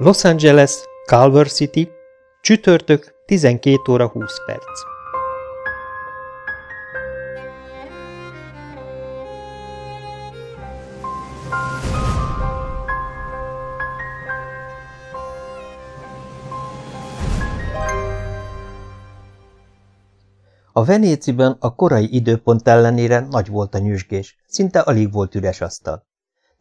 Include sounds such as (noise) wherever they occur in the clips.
Los Angeles, Culver City, csütörtök, 12 óra 20 perc. A Venéciben a korai időpont ellenére nagy volt a nyüzsgés, szinte alig volt üres asztal.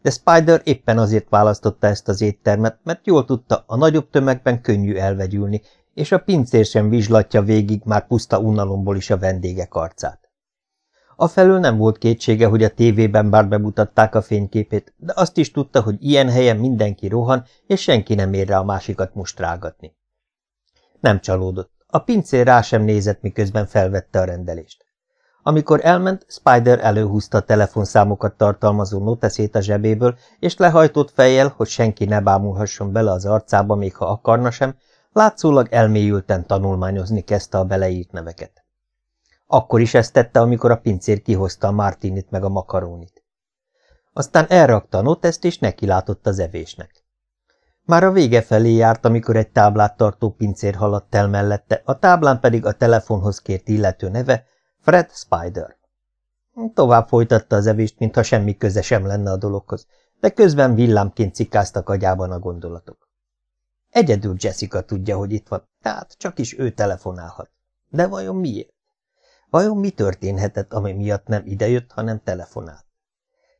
De Spider éppen azért választotta ezt az éttermet, mert jól tudta, a nagyobb tömegben könnyű elvegyülni, és a pincér sem vizslatja végig már puszta unalomból is a vendégek arcát. Afelől nem volt kétsége, hogy a tévében bár bemutatták a fényképét, de azt is tudta, hogy ilyen helyen mindenki rohan, és senki nem ér rá a másikat mustrágatni. Nem csalódott. A pincér rá sem nézett, miközben felvette a rendelést. Amikor elment, Spider előhúzta a telefonszámokat tartalmazó noteszét a zsebéből, és lehajtott fejjel, hogy senki ne bámulhasson bele az arcába, még ha akarna sem, látszólag elmélyülten tanulmányozni kezdte a beleírt neveket. Akkor is ezt tette, amikor a pincér kihozta a martinit meg a makarónit. Aztán elrakta a noteszt, és nekilátott az evésnek. Már a vége felé járt, amikor egy táblát tartó pincér haladt el mellette, a táblán pedig a telefonhoz kért illető neve, Fred Spider. Tovább folytatta az evést, mintha semmi köze sem lenne a dologhoz, de közben villámként cikáztak agyában a gondolatok. Egyedül Jessica tudja, hogy itt van, tehát csak is ő telefonálhat. De vajon miért? Vajon mi történhetett, ami miatt nem idejött, hanem telefonált?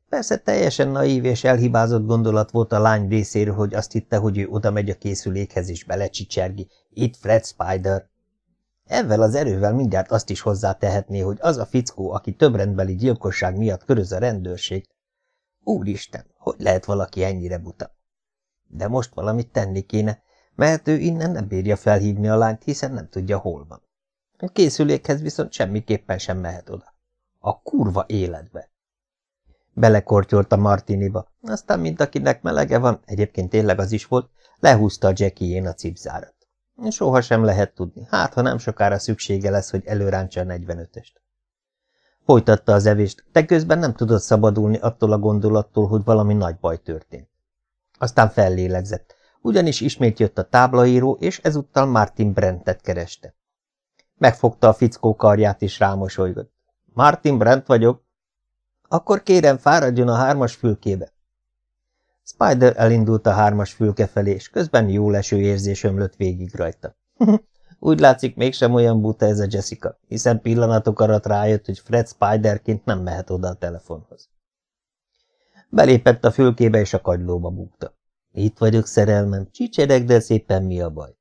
Persze teljesen naív és elhibázott gondolat volt a lány részéről, hogy azt hitte, hogy ő oda megy a készülékhez és belecsicsergi. Itt Fred Spider. Ezzel az erővel mindjárt azt is hozzátehetné, hogy az a fickó, aki többrendbeli gyilkosság miatt köröz a rendőrség. Úristen, hogy lehet valaki ennyire buta? De most valamit tenni kéne, mert ő innen nem bírja felhívni a lányt, hiszen nem tudja, hol van. A készülékhez viszont semmiképpen sem mehet oda. A kurva életbe! Belekortyolt a Martiniba, aztán, mint akinek melege van, egyébként tényleg az is volt, lehúzta a Jackie-én a cipzárat. Soha sem lehet tudni, hát ha nem sokára szüksége lesz, hogy előrántsa a 45-öst. Folytatta az evést, de közben nem tudott szabadulni attól a gondolattól, hogy valami nagy baj történt. Aztán fellélegzett, ugyanis ismét jött a táblaíró, és ezúttal Martin Brentet kereste. Megfogta a fickó karját, és rámosolygott. Martin Brent vagyok. Akkor kérem, fáradjon a hármas fülkébe. Spider elindult a hármas fülke felé, és közben jó leső érzés ömlött végig rajta. (laughs) Úgy látszik, mégsem olyan buta ez a Jessica, hiszen pillanatok alatt rájött, hogy Fred Spiderként nem mehet oda a telefonhoz. Belépett a fülkébe, és a kagylóba búgta. Itt vagyok, szerelmem, csicsereg, de szépen mi a baj?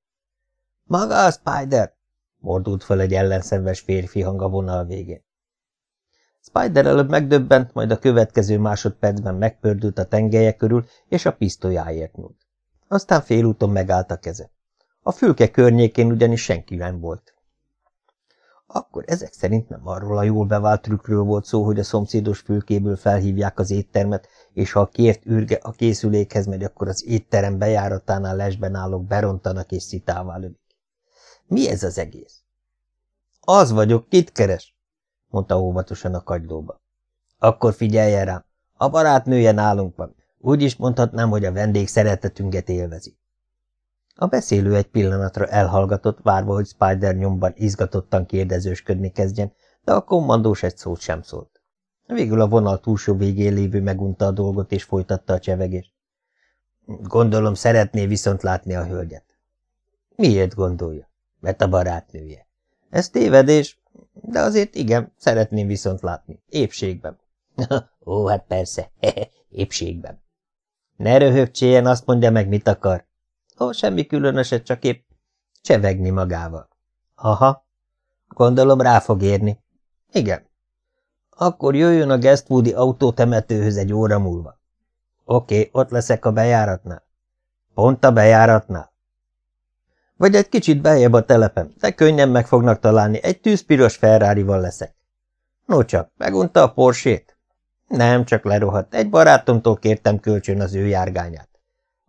Maga a Spider! mordult fel egy ellenszenves férfi hang a vonal végén. Spider előbb megdöbbent, majd a következő másodpercben megpördült a tengelye körül, és a pisztolyáért nyúlt. Aztán félúton megállt a keze. A fülke környékén ugyanis senki nem volt. Akkor ezek szerint nem arról a jól bevált trükkről volt szó, hogy a szomszédos fülkéből felhívják az éttermet, és ha a kért űrge a készülékhez megy, akkor az étterem bejáratánál lesben állók berontanak és szitává lövik. Mi ez az egész? Az vagyok, kit keres? Mondta óvatosan a kagylóba. Akkor figyeljen rám, a barátnője nálunk van. Úgy is mondhatnám, hogy a vendég szeretetünket élvezi. A beszélő egy pillanatra elhallgatott, várva, hogy Spider nyomban izgatottan kérdezősködni kezdjen, de a kommandós egy szót sem szólt. Végül a vonal túlsó végén lévő megunta a dolgot, és folytatta a csevegést. Gondolom, szeretné viszont látni a hölgyet. Miért gondolja? Mert a barátnője. Ez tévedés, de azért igen, szeretném viszont látni. Épségben. (laughs) Ó, hát persze, (laughs) épségben. Ne röhögcséljen, azt mondja meg, mit akar. Ó, semmi különöset, csak épp csevegni magával. Aha, gondolom rá fog érni. Igen. Akkor jöjjön a Guestwoodi autótemetőhöz egy óra múlva. Oké, ott leszek a bejáratnál. Pont a bejáratnál. Vagy egy kicsit beljebb a telepen, de könnyen meg fognak találni, egy tűzpiros ferrari leszek. No csak, megunta a porsét? Nem, csak lerohadt, egy barátomtól kértem kölcsön az ő járgányát.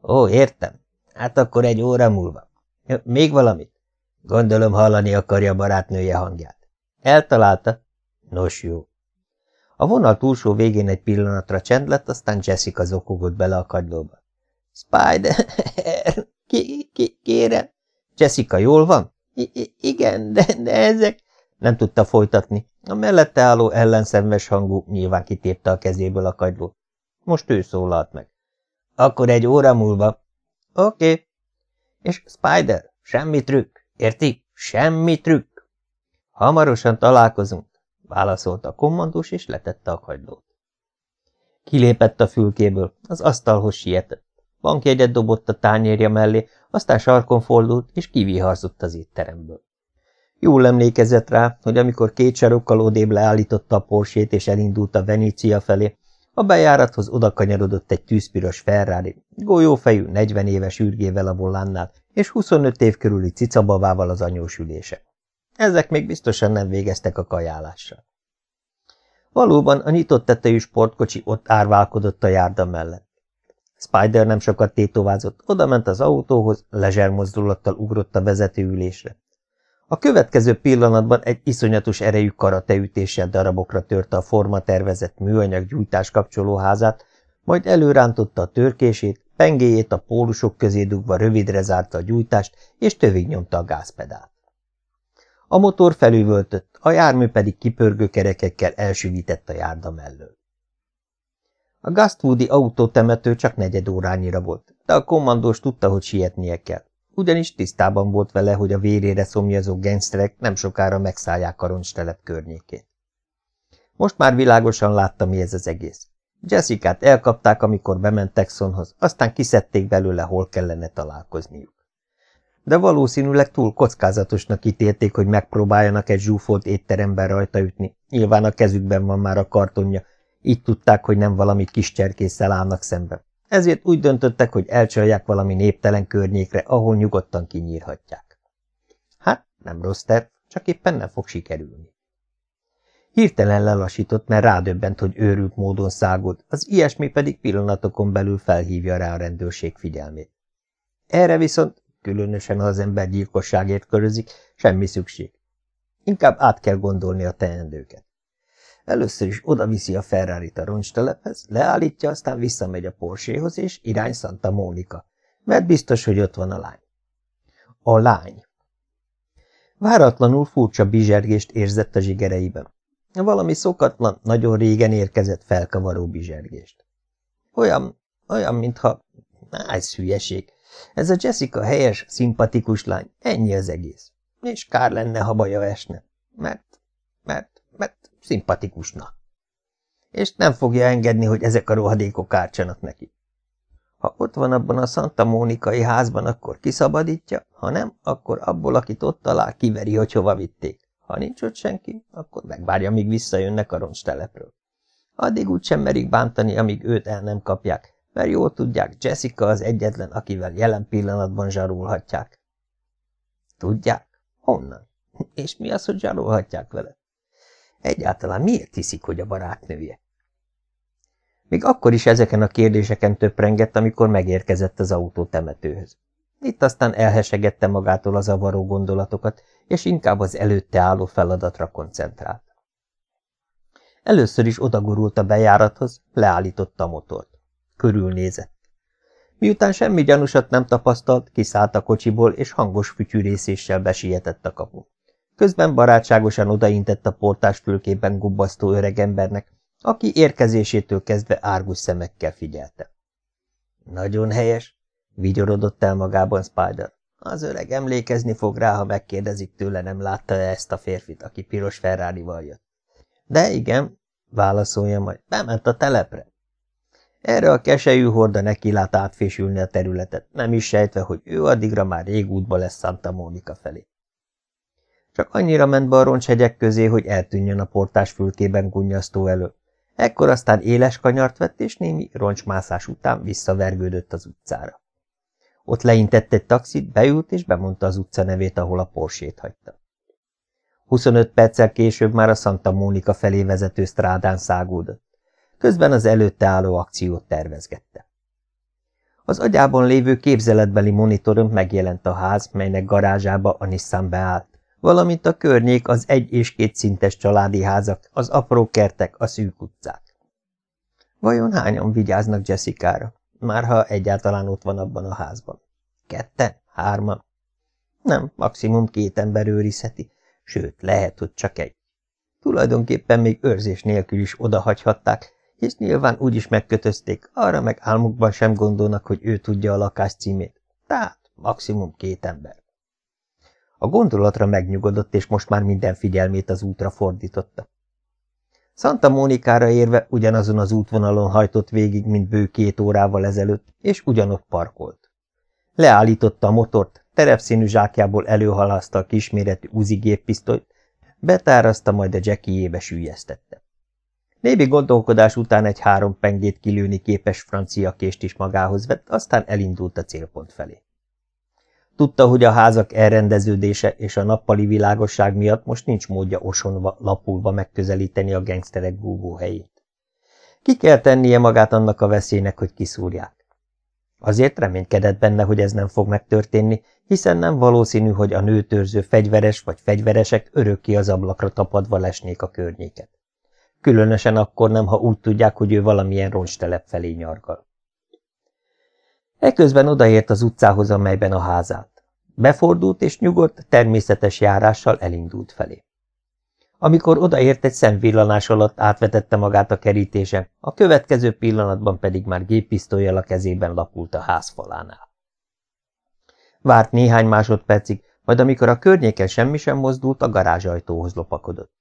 Ó, értem. Hát akkor egy óra múlva. Még valamit? Gondolom hallani akarja a barátnője hangját. Eltalálta? Nos jó. A vonal túlsó végén egy pillanatra csend lett, aztán Jessica zokogott bele a kagylóba. Spider, Ki, ki, kérem. Jessica, jól van? I igen, de, de ezek... Nem tudta folytatni. A mellette álló ellenszenves hangú nyilván kitépte a kezéből a kagylót. Most ő szólalt meg. Akkor egy óra múlva. Oké. Okay. És Spider, semmi trükk, érti? Semmi trükk. Hamarosan találkozunk, válaszolta a kommandós, és letette a kagylót. Kilépett a fülkéből, az asztalhoz sietett. Bankjegyet dobott a tányérja mellé, aztán sarkon fordult, és kiviharzott az étteremből. Jól emlékezett rá, hogy amikor két sarokkal odébb leállította a porsét és elindult a Venícia felé, a bejárathoz odakanyarodott egy tűzpiros Ferrari, golyófejű, 40 éves ürgével a volánnál, és 25 év körüli cicabavával az anyósülése. Ezek még biztosan nem végeztek a kajálással. Valóban a nyitott tetejű sportkocsi ott árválkodott a járda mellett. Spider nem sokat tétovázott, odament az autóhoz, lezsermozdulattal ugrott a vezetőülésre. A következő pillanatban egy iszonyatos erejű karateütéssel darabokra törte a forma tervezett műanyag gyújtás kapcsolóházát, majd előrántotta a törkését, pengéjét a pólusok közé dugva rövidre zárta a gyújtást, és tövig nyomta a gázpedált. A motor felüvöltött, a jármű pedig kipörgő kerekekkel elsüvített a járda mellől. A Gastwoodi autótemető csak negyed órányira volt, de a kommandós tudta, hogy sietnie kell, ugyanis tisztában volt vele, hogy a vérére szomjazó gangsterek nem sokára megszállják a roncstelep környékét. Most már világosan látta, mi ez az egész. Jessica-t elkapták, amikor bement Texonhoz, aztán kiszedték belőle, hol kellene találkozniuk. De valószínűleg túl kockázatosnak ítélték, hogy megpróbáljanak egy zsúfolt étteremben rajta ütni. Nyilván a kezükben van már a kartonja, így tudták, hogy nem valami kis cserkésszel állnak szemben. Ezért úgy döntöttek, hogy elcsalják valami néptelen környékre, ahol nyugodtan kinyírhatják. Hát, nem rossz terv, csak éppen nem fog sikerülni. Hirtelen lelassított, mert rádöbbent, hogy őrült módon szágolt, az ilyesmi pedig pillanatokon belül felhívja rá a rendőrség figyelmét. Erre viszont, különösen ha az ember gyilkosságért körözik, semmi szükség. Inkább át kell gondolni a teendőket. Először is odaviszi a Ferrari-t a roncstelephez, leállítja, aztán visszamegy a Porséhoz, és irány Santa Mónika, mert biztos, hogy ott van a lány. A lány. Váratlanul furcsa bizsergést érzett a zsigereiben. Valami szokatlan, nagyon régen érkezett felkavaró bizsergést. Olyan, olyan, mintha... Á, ez hülyeség. Ez a Jessica helyes, szimpatikus lány, ennyi az egész. És kár lenne, ha baja esne. Mert, mert, mert szimpatikusna. És nem fogja engedni, hogy ezek a rohadékok ártsanak neki. Ha ott van abban a Santa Mónikai házban, akkor kiszabadítja, ha nem, akkor abból, akit ott talál, kiveri, hogy hova vitték. Ha nincs ott senki, akkor megvárja, míg visszajönnek a roncstelepről. Addig úgysem merik bántani, amíg őt el nem kapják, mert jól tudják, Jessica az egyetlen, akivel jelen pillanatban zsarulhatják. Tudják? Honnan? És mi az, hogy zsarolhatják vele? Egyáltalán miért hiszik, hogy a barátnője? Még akkor is ezeken a kérdéseken töprengett, amikor megérkezett az autó temetőhöz. Itt aztán elhesegette magától a zavaró gondolatokat, és inkább az előtte álló feladatra koncentrált. Először is odagurult a bejárathoz, leállította a motort. Körülnézett. Miután semmi gyanúsat nem tapasztalt, kiszállt a kocsiból, és hangos fütyűrészéssel besietett a kapun. Közben barátságosan odaintett a portás fülkében gubbasztó öregembernek, aki érkezésétől kezdve árgus szemekkel figyelte. Nagyon helyes, vigyorodott el magában Spider. Az öreg emlékezni fog rá, ha megkérdezik tőle, nem látta -e ezt a férfit, aki piros ferrari jött. De igen, válaszolja majd, bement a telepre. Erre a keselyű horda neki lát átfésülni a területet, nem is sejtve, hogy ő addigra már rég útba lesz Santa Monica felé. Csak annyira ment be a roncshegyek közé, hogy eltűnjön a portás fülkében gunnyasztó elő. Ekkor aztán éles kanyart vett, és némi roncsmászás után visszavergődött az utcára. Ott leintett egy taxit, beült, és bemondta az utca nevét, ahol a porsét hagyta. 25 perccel később már a Santa Mónika felé vezető strádán száguldott. Közben az előtte álló akciót tervezgette. Az agyában lévő képzeletbeli monitoron megjelent a ház, melynek garázsába a Nissan beállt valamint a környék az egy- és kétszintes családi házak, az apró kertek, a szűk utcák. Vajon hányan vigyáznak Jessica-ra, már ha egyáltalán ott van abban a házban? Ketten? Hárman? Nem, maximum két ember őrizheti, sőt, lehet, hogy csak egy. Tulajdonképpen még őrzés nélkül is odahagyhatták, és nyilván úgy is megkötözték, arra meg álmukban sem gondolnak, hogy ő tudja a lakás címét. Tehát maximum két ember. A gondolatra megnyugodott, és most már minden figyelmét az útra fordította. Santa Mónikára érve ugyanazon az útvonalon hajtott végig, mint bő két órával ezelőtt, és ugyanott parkolt. Leállította a motort, terepszínű zsákjából előhalaszta a kisméretű uzi géppisztolyt, betárazta, majd a jackiébe sűjesztette. Nébi gondolkodás után egy három pengét kilőni képes francia kést is magához vett, aztán elindult a célpont felé. Tudta, hogy a házak elrendeződése és a nappali világosság miatt most nincs módja osonva, lapulva megközelíteni a gengszterek helyét. Ki kell tennie magát annak a veszélynek, hogy kiszúrják. Azért reménykedett benne, hogy ez nem fog megtörténni, hiszen nem valószínű, hogy a nőtörző fegyveres vagy fegyveresek örökké az ablakra tapadva lesnék a környéket. Különösen akkor nem, ha úgy tudják, hogy ő valamilyen roncstelep felé nyargal. Eközben odaért az utcához, amelyben a ház állt. Befordult és nyugodt, természetes járással elindult felé. Amikor odaért egy szemvillanás alatt átvetette magát a kerítésen, a következő pillanatban pedig már géppisztolyjal a kezében lapult a ház falánál. Várt néhány másodpercig, majd amikor a környéken semmi sem mozdult, a garázsajtóhoz lopakodott.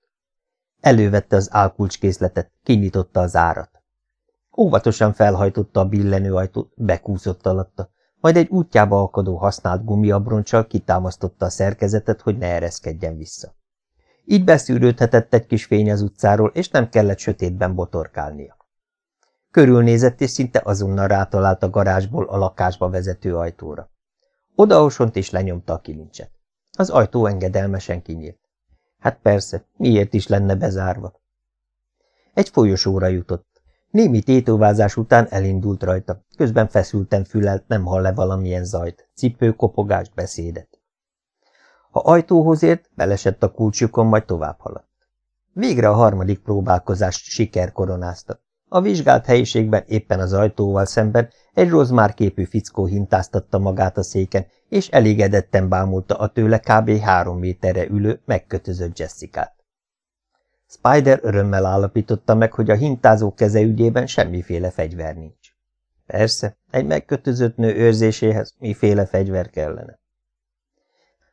Elővette az álkulcskészletet, kinyitotta az árat. Óvatosan felhajtotta a billenő ajtót, bekúszott alatta, majd egy útjába akadó használt gumiabroncsal kitámasztotta a szerkezetet, hogy ne ereszkedjen vissza. Így beszűrődhetett egy kis fény az utcáról, és nem kellett sötétben botorkálnia. Körülnézett, és szinte azonnal rátalált a garázsból a lakásba vezető ajtóra. Odaosont és lenyomta a kilincset. Az ajtó engedelmesen kinyílt. Hát persze, miért is lenne bezárva? Egy folyosóra jutott. Némi tétovázás után elindult rajta, közben feszülten fülelt, nem hall le valamilyen zajt, cipő, kopogást, beszédet. Ha ajtóhoz ért, belesett a kulcsukon, majd tovább haladt. Végre a harmadik próbálkozást siker koronázta. A vizsgált helyiségben éppen az ajtóval szemben egy rozmár képű fickó hintáztatta magát a széken, és elégedetten bámulta a tőle kb. három méterre ülő, megkötözött Jessica-t. Spider örömmel állapította meg, hogy a hintázó keze ügyében semmiféle fegyver nincs. Persze, egy megkötözött nő őrzéséhez miféle fegyver kellene.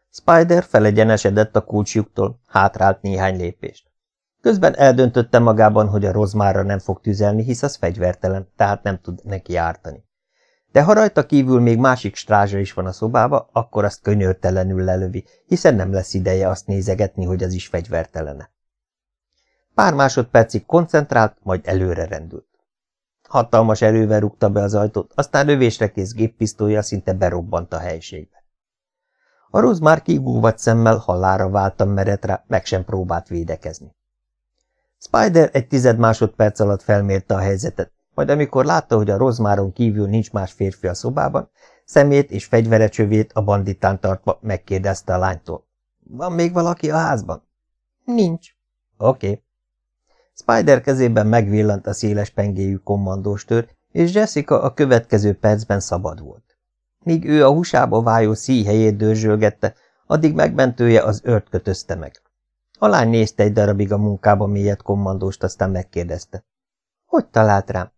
Spider felegyenesedett a kulcsjuktól, hátrált néhány lépést. Közben eldöntötte magában, hogy a rozmára nem fog tüzelni, hisz az fegyvertelen, tehát nem tud neki ártani. De ha rajta kívül még másik strázsa is van a szobába, akkor azt könyörtelenül lelövi, hiszen nem lesz ideje azt nézegetni, hogy az is fegyvertelene. Pár másodpercig koncentrált, majd előre rendült. Hatalmas erővel rúgta be az ajtót, aztán lövésre kész géppisztolya szinte berobbant a helységbe. A Rose már kigúvat szemmel hallára váltam meret rá, meg sem próbált védekezni. Spider egy tized másodperc alatt felmérte a helyzetet, majd amikor látta, hogy a rozmáron kívül nincs más férfi a szobában, szemét és fegyverecsövét a banditán tartva megkérdezte a lánytól. Van még valaki a házban? Nincs. Oké. Okay. Spider kezében megvillant a széles pengéjű kommandóstör, és Jessica a következő percben szabad volt. Míg ő a húsába vájó szíjhelyét dörzsölgette, addig megmentője az ört kötözte meg. A lány nézte egy darabig a munkába mélyet kommandóst, aztán megkérdezte. Hogy talált rám?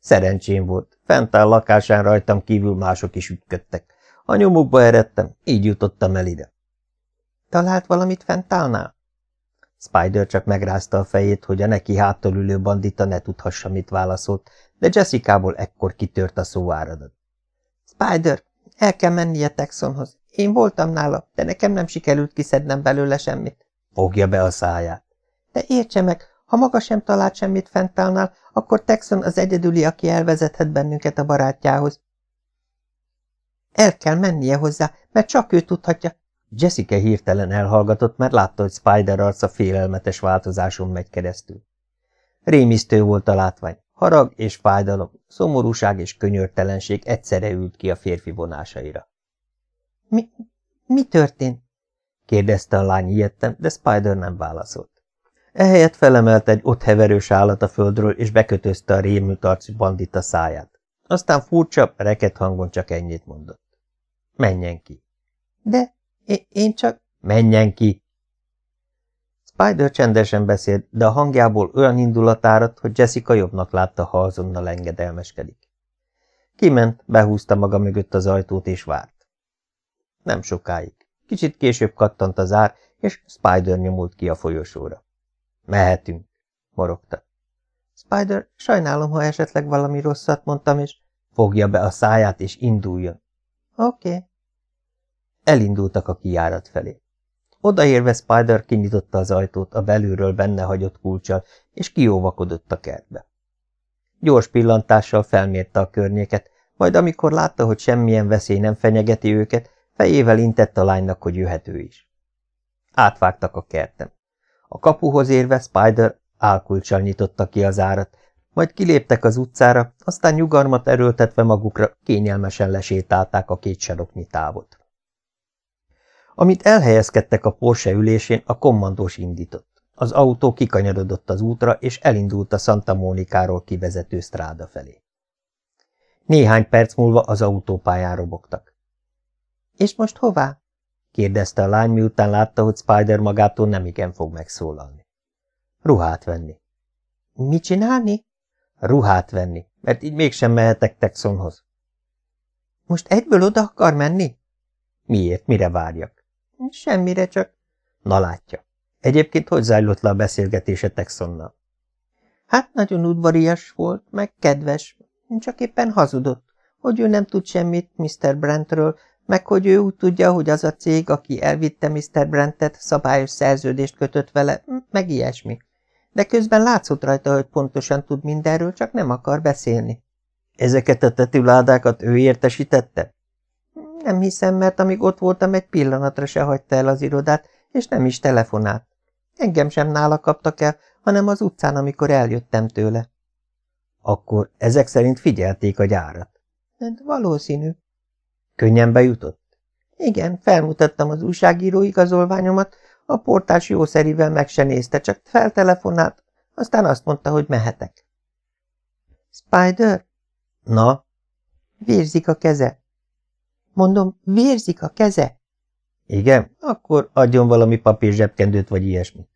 Szerencsém volt. Fent áll lakásán rajtam kívül mások is ütködtek. A nyomukba eredtem, így jutottam el ide. Talált valamit fentálnál? Spider csak megrázta a fejét, hogy a neki háttal ülő bandita ne tudhassa, mit válaszolt, de Jessica-ból ekkor kitört a szó áradat. Spider, el kell mennie Texonhoz. Én voltam nála, de nekem nem sikerült kiszednem belőle semmit. Fogja be a száját. De értse meg, ha maga sem talált semmit fentálnál, akkor Texon az egyedüli, aki elvezethet bennünket a barátjához. El kell mennie hozzá, mert csak ő tudhatja. Jessica hirtelen elhallgatott, mert látta, hogy Spider arca félelmetes változáson megy keresztül. Rémisztő volt a látvány. Harag és fájdalom, szomorúság és könyörtelenség egyszerre ült ki a férfi vonásaira. Mi, mi történt? kérdezte a lány ilyetten, de Spider nem válaszolt. Ehelyett felemelt egy ott heverős állat a földről, és bekötözte a rémült arcú bandita száját. Aztán furcsa, reket hangon csak ennyit mondott. Menjen ki. De én csak... Menjen ki! Spider csendesen beszélt, de a hangjából olyan indulat árad, hogy Jessica jobbnak látta, ha azonnal engedelmeskedik. Kiment, behúzta maga mögött az ajtót, és várt. Nem sokáig. Kicsit később kattant az ár, és Spider nyomult ki a folyosóra. Mehetünk, morogta. Spider, sajnálom, ha esetleg valami rosszat mondtam, és... Fogja be a száját, és induljon. Oké. Okay. Elindultak a kijárat felé. Odaérve Spider kinyitotta az ajtót a belülről benne hagyott kulcsal, és kióvakodott a kertbe. Gyors pillantással felmérte a környéket, majd amikor látta, hogy semmilyen veszély nem fenyegeti őket, fejével intett a lánynak, hogy jöhető is. Átvágtak a kertem. A kapuhoz érve Spider álkulcsal nyitotta ki az árat, majd kiléptek az utcára, aztán nyugalmat erőltetve magukra kényelmesen lesétálták a két saroknyi távot. Amit elhelyezkedtek a Porsche ülésén, a kommandós indított. Az autó kikanyarodott az útra, és elindult a Santa Mónikáról kivezető stráda felé. Néhány perc múlva az autópályán robogtak. – És most hová? – kérdezte a lány, miután látta, hogy Spider magától nemigen fog megszólalni. – Ruhát venni. – Mit csinálni? – Ruhát venni, mert így mégsem mehetek Texonhoz. – Most egyből oda akar menni? – Miért? Mire várjak? Semmire, csak... Na látja. Egyébként hogy zajlott le a beszélgetése Texonnal? Hát nagyon udvarias volt, meg kedves. Csak éppen hazudott, hogy ő nem tud semmit Mr. Brentről, meg hogy ő úgy tudja, hogy az a cég, aki elvitte Mr. Brentet, szabályos szerződést kötött vele, meg ilyesmi. De közben látszott rajta, hogy pontosan tud mindenről, csak nem akar beszélni. Ezeket a tetüládákat ő értesítette? Nem hiszem, mert amíg ott voltam, egy pillanatra se hagyta el az irodát, és nem is telefonált. Engem sem nála kaptak el, hanem az utcán, amikor eljöttem tőle. Akkor ezek szerint figyelték a gyárat? Hát valószínű. Könnyen bejutott? Igen, felmutattam az újságíró igazolványomat, a portás jószerivel meg se nézte, csak feltelefonált, aztán azt mondta, hogy mehetek. Spider? Na? Vérzik a keze. Mondom, vérzik a keze? Igen, akkor adjon valami papír zsebkendőt vagy ilyesmi.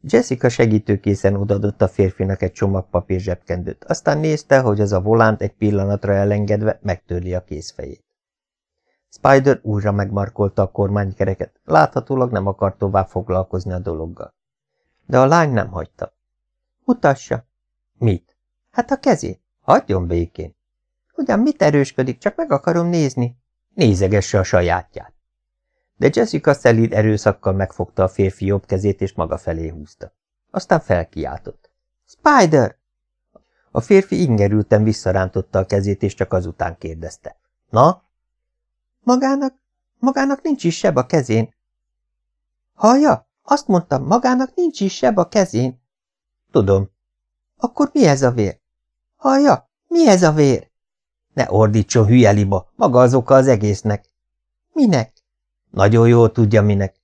Jessica segítőkészen odadott a férfinak egy csomag papír zsebkendőt, aztán nézte, hogy az a volánt egy pillanatra elengedve megtörli a kézfejét. Spider újra megmarkolta a kormánykereket, láthatólag nem akar tovább foglalkozni a dologgal. De a lány nem hagyta. Mutassa. Mit? Hát a kezét. Hagyjon békén. Ugyan mit erősködik, csak meg akarom nézni. Nézegesse a sajátját. De Jessica szelíd erőszakkal megfogta a férfi jobb kezét, és maga felé húzta. Aztán felkiáltott. Spider! A férfi ingerülten visszarántotta a kezét, és csak azután kérdezte. Na? Magának, magának nincs is seb a kezén. Hallja? Azt mondtam, magának nincs is seb a kezén. Tudom. Akkor mi ez a vér? Hallja? Mi ez a vér? Ne ordítson, hülye liba, maga az oka az egésznek. Minek? Nagyon jól tudja, minek.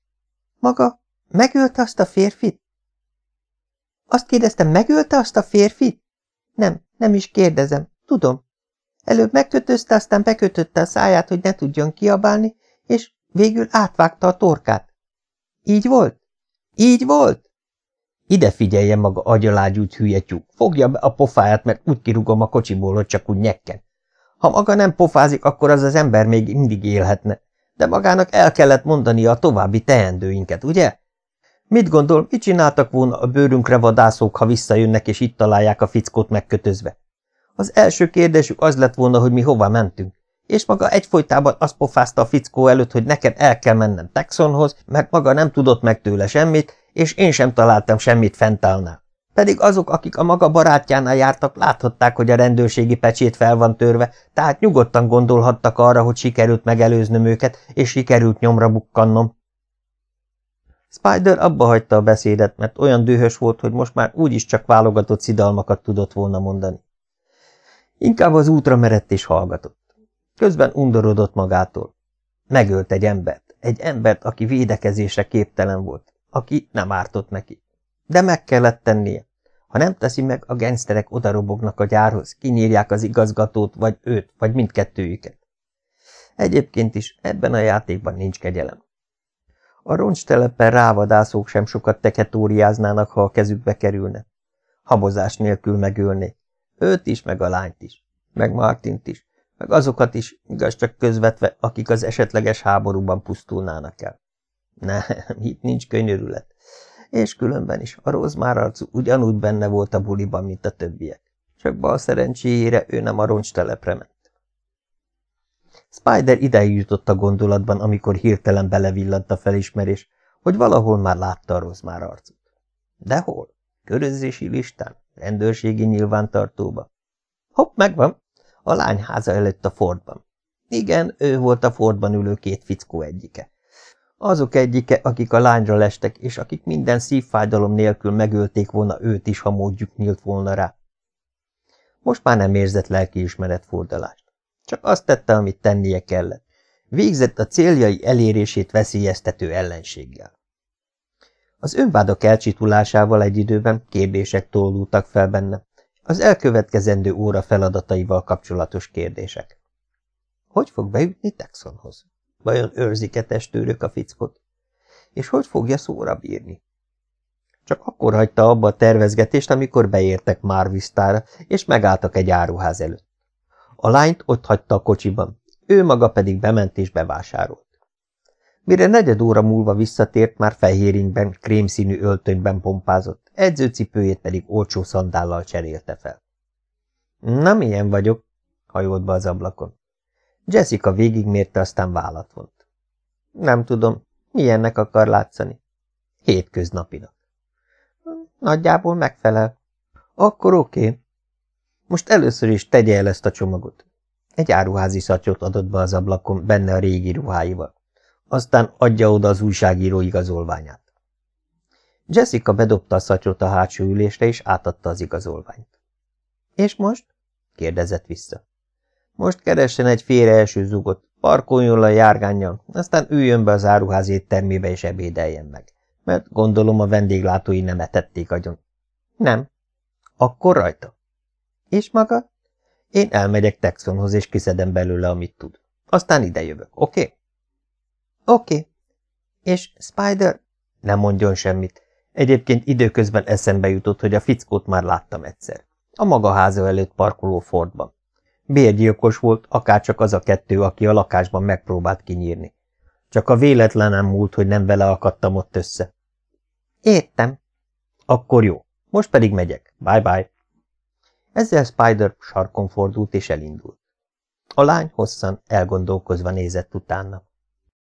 Maga megölte azt a férfit? Azt kérdeztem, megölte azt a férfit? Nem, nem is kérdezem, tudom. Előbb megkötözte, aztán bekötötte a száját, hogy ne tudjon kiabálni, és végül átvágta a torkát. Így volt? Így volt? Ide figyeljen maga agyalágyút hülye tyúk, fogja be a pofáját, mert úgy kirúgom a kocsiból, hogy csak úgy nyekken. Ha maga nem pofázik, akkor az az ember még mindig élhetne. De magának el kellett mondania a további teendőinket, ugye? Mit gondol, mit csináltak volna a bőrünkre vadászók, ha visszajönnek és itt találják a fickót megkötözve? Az első kérdésük az lett volna, hogy mi hova mentünk. És maga egyfolytában azt pofázta a fickó előtt, hogy nekem el kell mennem Texonhoz, mert maga nem tudott meg tőle semmit, és én sem találtam semmit fentálnál. Pedig azok, akik a maga barátjánál jártak, láthatták, hogy a rendőrségi pecsét fel van törve, tehát nyugodtan gondolhattak arra, hogy sikerült megelőznöm őket, és sikerült nyomra bukkannom. Spider abba hagyta a beszédet, mert olyan dühös volt, hogy most már úgyis csak válogatott szidalmakat tudott volna mondani. Inkább az útra merett és hallgatott. Közben undorodott magától. Megölt egy embert, egy embert, aki védekezésre képtelen volt, aki nem ártott neki. De meg kellett tennie. Ha nem teszi meg, a gengszterek odarobognak a gyárhoz, kinyírják az igazgatót, vagy őt, vagy mindkettőjüket. Egyébként is ebben a játékban nincs kegyelem. A roncstelepen rávadászók sem sokat teketóriáznának, ha a kezükbe kerülne. Habozás nélkül megölnék. Őt is, meg a lányt is. Meg Martint is. Meg azokat is, igaz csak közvetve, akik az esetleges háborúban pusztulnának el. Nem, (laughs) itt nincs könyörület. És különben is a rozmár arcú ugyanúgy benne volt a buliban, mint a többiek. Csak bal szerencséjére ő nem a roncstelepre ment. Spider ideig jutott a gondolatban, amikor hirtelen belevillant a felismerés, hogy valahol már látta a rozmár. De hol? Körözési listán? Rendőrségi nyilvántartóba? Hopp, megvan! A lányháza előtt a Fordban. Igen, ő volt a Fordban ülő két fickó egyike. Azok egyike, akik a lányra lestek, és akik minden szívfájdalom nélkül megölték volna őt is, ha módjuk nyílt volna rá. Most már nem érzett lelkiismeret fordalást. Csak azt tette, amit tennie kellett. Végzett a céljai elérését veszélyeztető ellenséggel. Az önvádak elcsitulásával egy időben kérdések tólultak fel benne, az elkövetkezendő óra feladataival kapcsolatos kérdések. Hogy fog beütni Texonhoz? Vajon őrzik-e testőrök a fickot? És hogy fogja szóra bírni? Csak akkor hagyta abba a tervezgetést, amikor beértek Marvistára, és megálltak egy áruház előtt. A lányt ott hagyta a kocsiban, ő maga pedig bement és bevásárolt. Mire negyed óra múlva visszatért, már fehéringben, krémszínű öltönyben pompázott, edzőcipőjét pedig olcsó szandállal cserélte fel. Na, milyen vagyok? hajolt be az ablakon. Jessica végigmérte, aztán vállat vont. Nem tudom, milyennek akar látszani. Hétköznapinak. Nagyjából megfelel. Akkor oké. Okay. Most először is tegye el ezt a csomagot. Egy áruházi szacsot adott be az ablakon, benne a régi ruháival. Aztán adja oda az újságíró igazolványát. Jessica bedobta a szacsot a hátsó ülésre, és átadta az igazolványt. – És most? – kérdezett vissza. – Most keressen egy félre első zugot, parkoljon le a járgányjal, aztán üljön be az áruház éttermébe, és ebédeljen meg, mert gondolom a vendéglátói nem etették agyon. – Nem. – Akkor rajta. – És maga? – Én elmegyek Texonhoz, és kiszedem belőle, amit tud. Aztán ide jövök, oké? Okay? Oké. Okay. És Spider? Nem mondjon semmit. Egyébként időközben eszembe jutott, hogy a fickót már láttam egyszer. A maga háza előtt parkoló Fordban. Bérgyilkos volt, akárcsak az a kettő, aki a lakásban megpróbált kinyírni. Csak a véletlenem múlt, hogy nem vele akadtam ott össze. Értem. Akkor jó. Most pedig megyek. Bye-bye. Ezzel Spider sarkon fordult és elindult. A lány hosszan, elgondolkozva nézett utána.